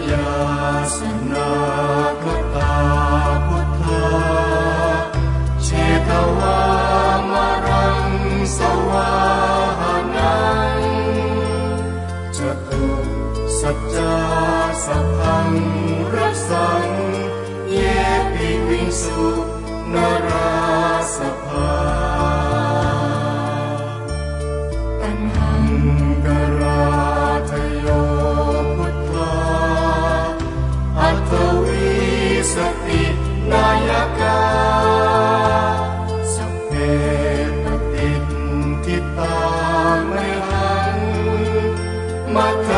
Yasunaya. មក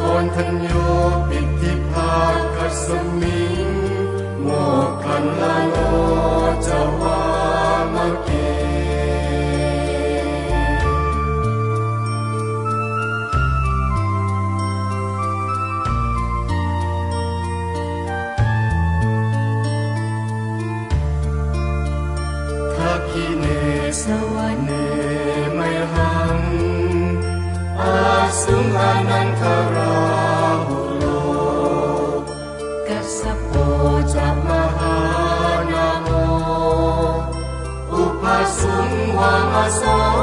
ก่อนทันโยปิติภาคัสมิงโมกันลาโน coração.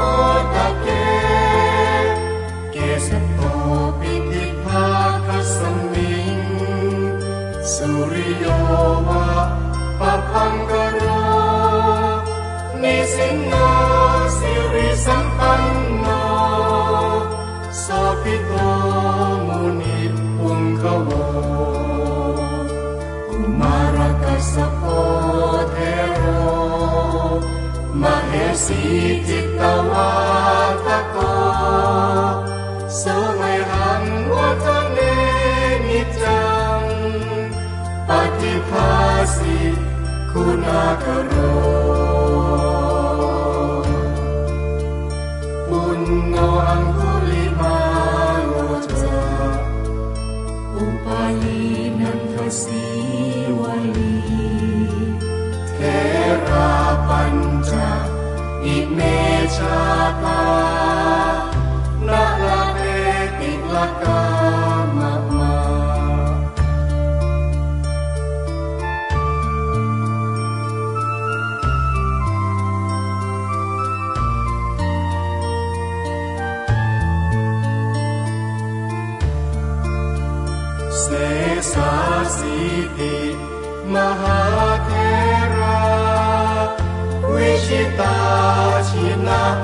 สีจิตตวาทโกสมัยหังวัฒเนนิจังปฏิภาสิคุณากโร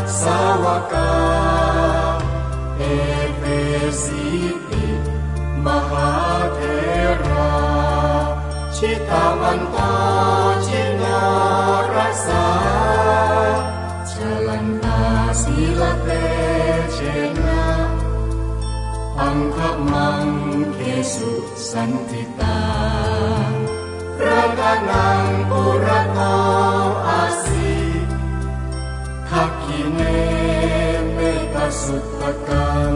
sawaka Efesiti mahadera Cita manta cina rasa Jalan kasila tecena Angkat mangkesu santita Rakanang puratau เนเมตสุตัง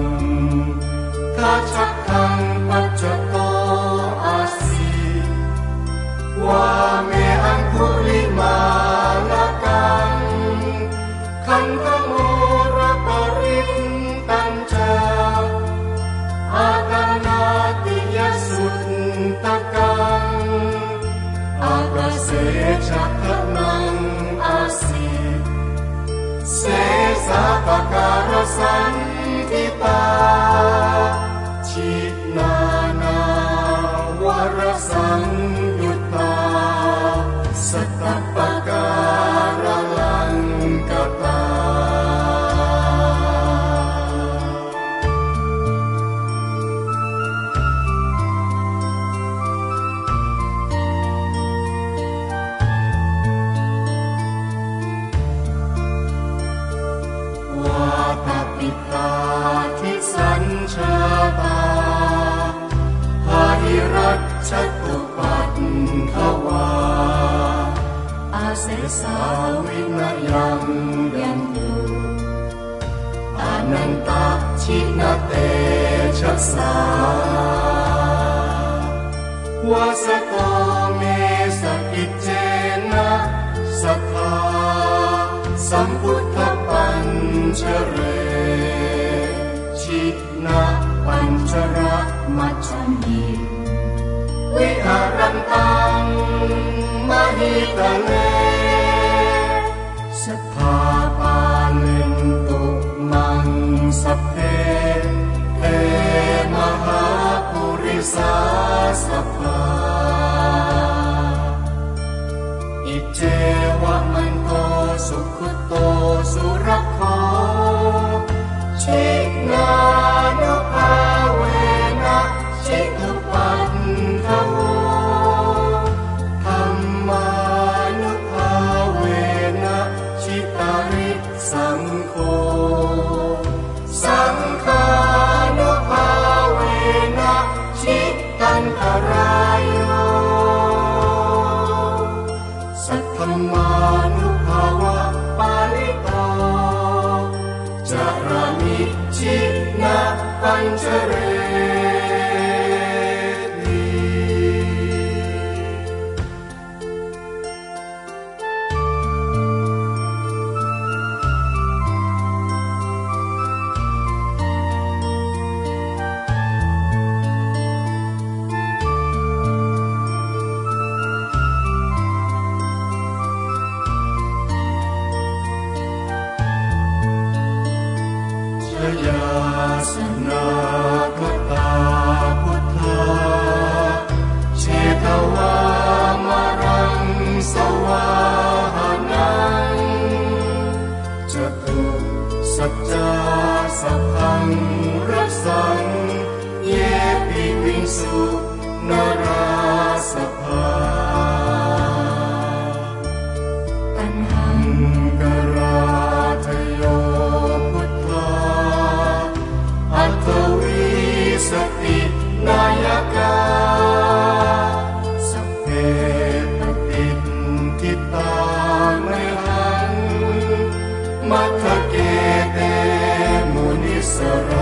กาชักกังปัจจโตอาศีวาเม sun sawin na yang yang tu ananta china te chasa wasata me sakitena satha samputta pancare china panchara macani we arantang mahitane Mustafa. It Nazareth. sorrow.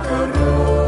macaron.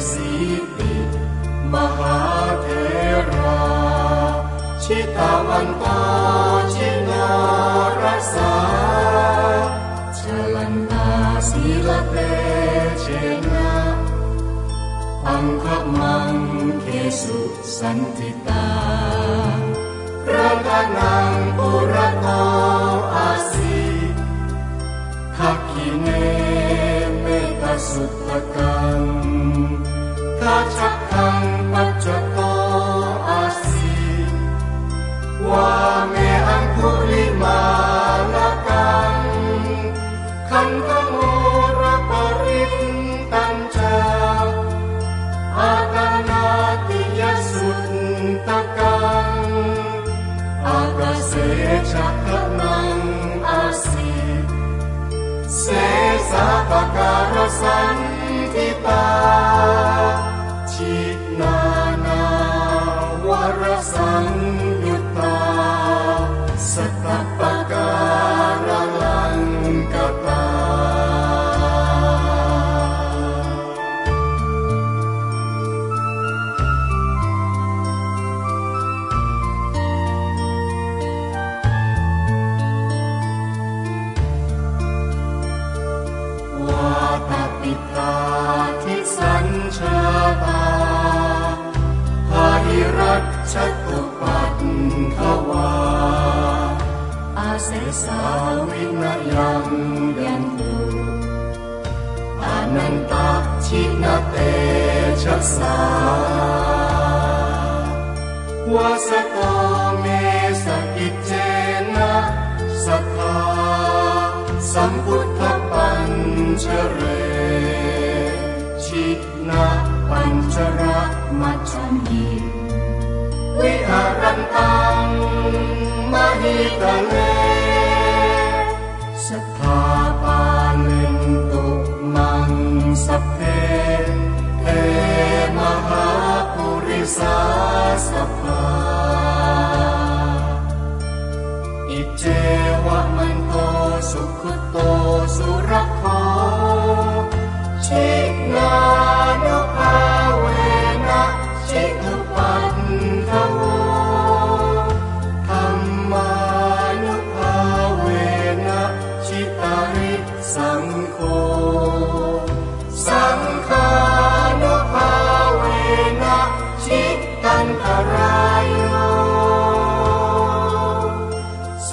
Resipi Mahatera Citamanta Cina Rasa Jalan Silate Cina Angkat Mangkesu Santita Rakanang Purata Asi Hakine Metasutakan Sampai jumpa paceko asi ติตาทิสัญชาตาภาริรัตชตุปัตขวาอาเสสาวินยังยันตุอานันตชินเตชะสาวาสโตเมสกิจเจนะสัทธาสัมพุทธ ชเรชิตนาปัญจระมัชมหินวิหารันตังมหิตะเลสถาปานินตุมังสเพเทมหาปุริสาสภาอิเจวะมันโตสุขุโต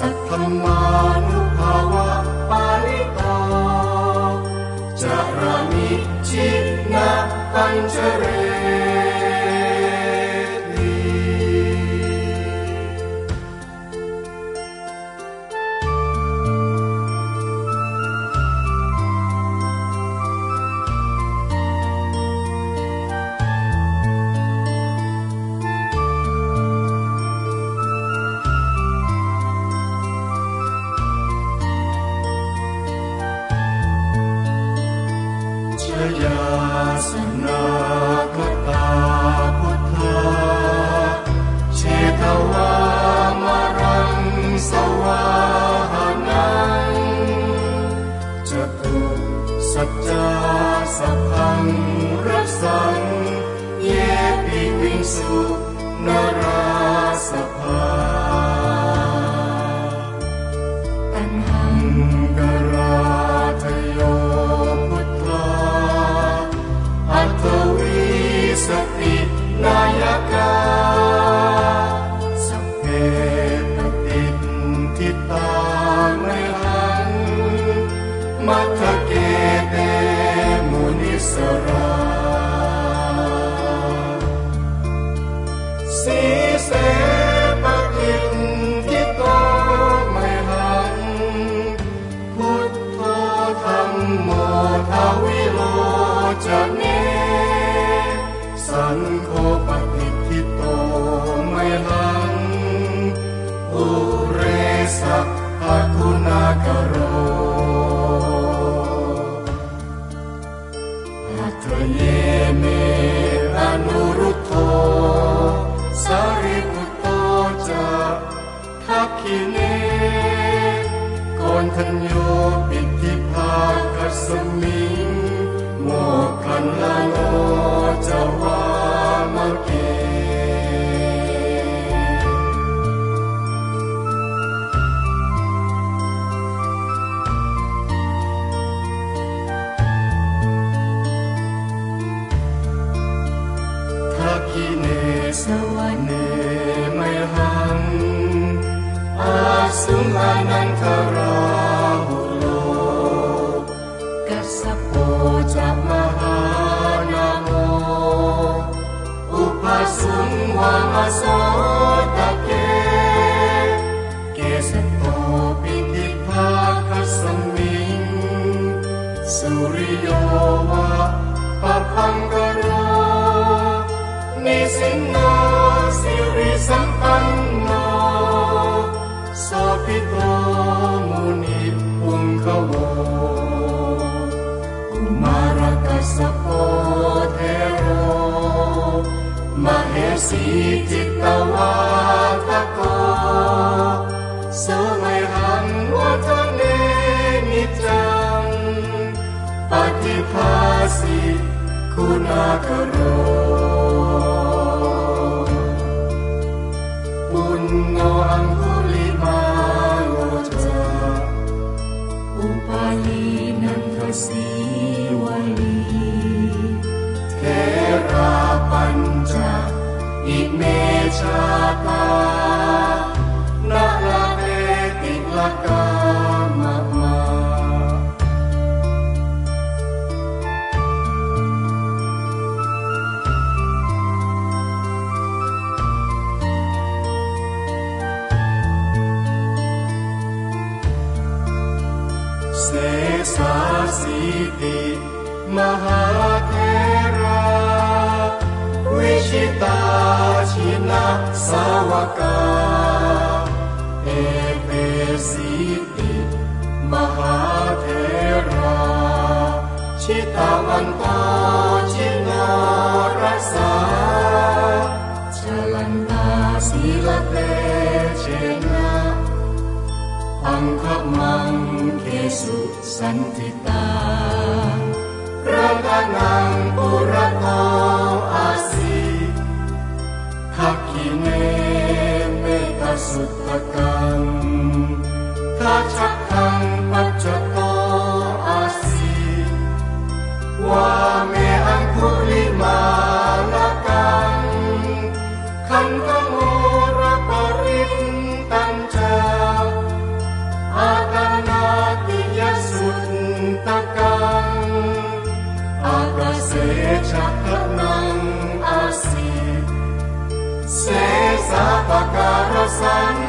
ธรรมานุภาวะปาลิตาจารามิชินาปัญจเร สีจิตวาทโกสมัยหังวัฒเนนิจัง ปฏิภาสิคุณากโรปุณโงอังคุลิมาโลจาอุปาลีนันทสี Shapa. Citawan kocilnya rasa Jalan tasilat lecena Angkat mangkesu santita pura purata asi Hakine metasut takang sun.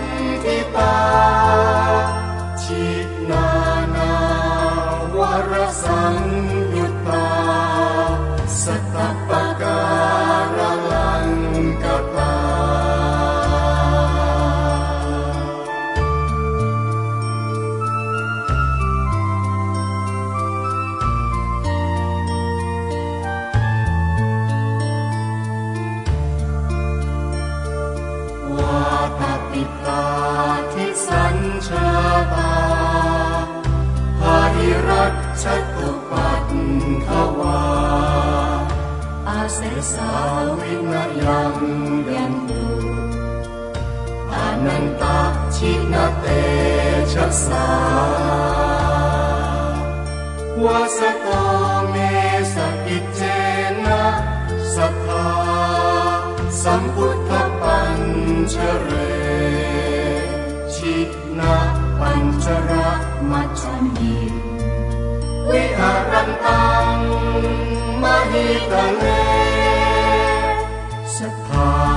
ชัชตุปัตถวาอาเสสาวินยังยันตุอานันตชินเตชะสาวาสโตเมสกิจเจนะสัทธาสัมพุทธปัญชเร ชินาปัญจระมัจจมี วิหารันตังมหิตะเลสถา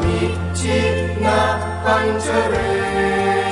ni chi na pancere.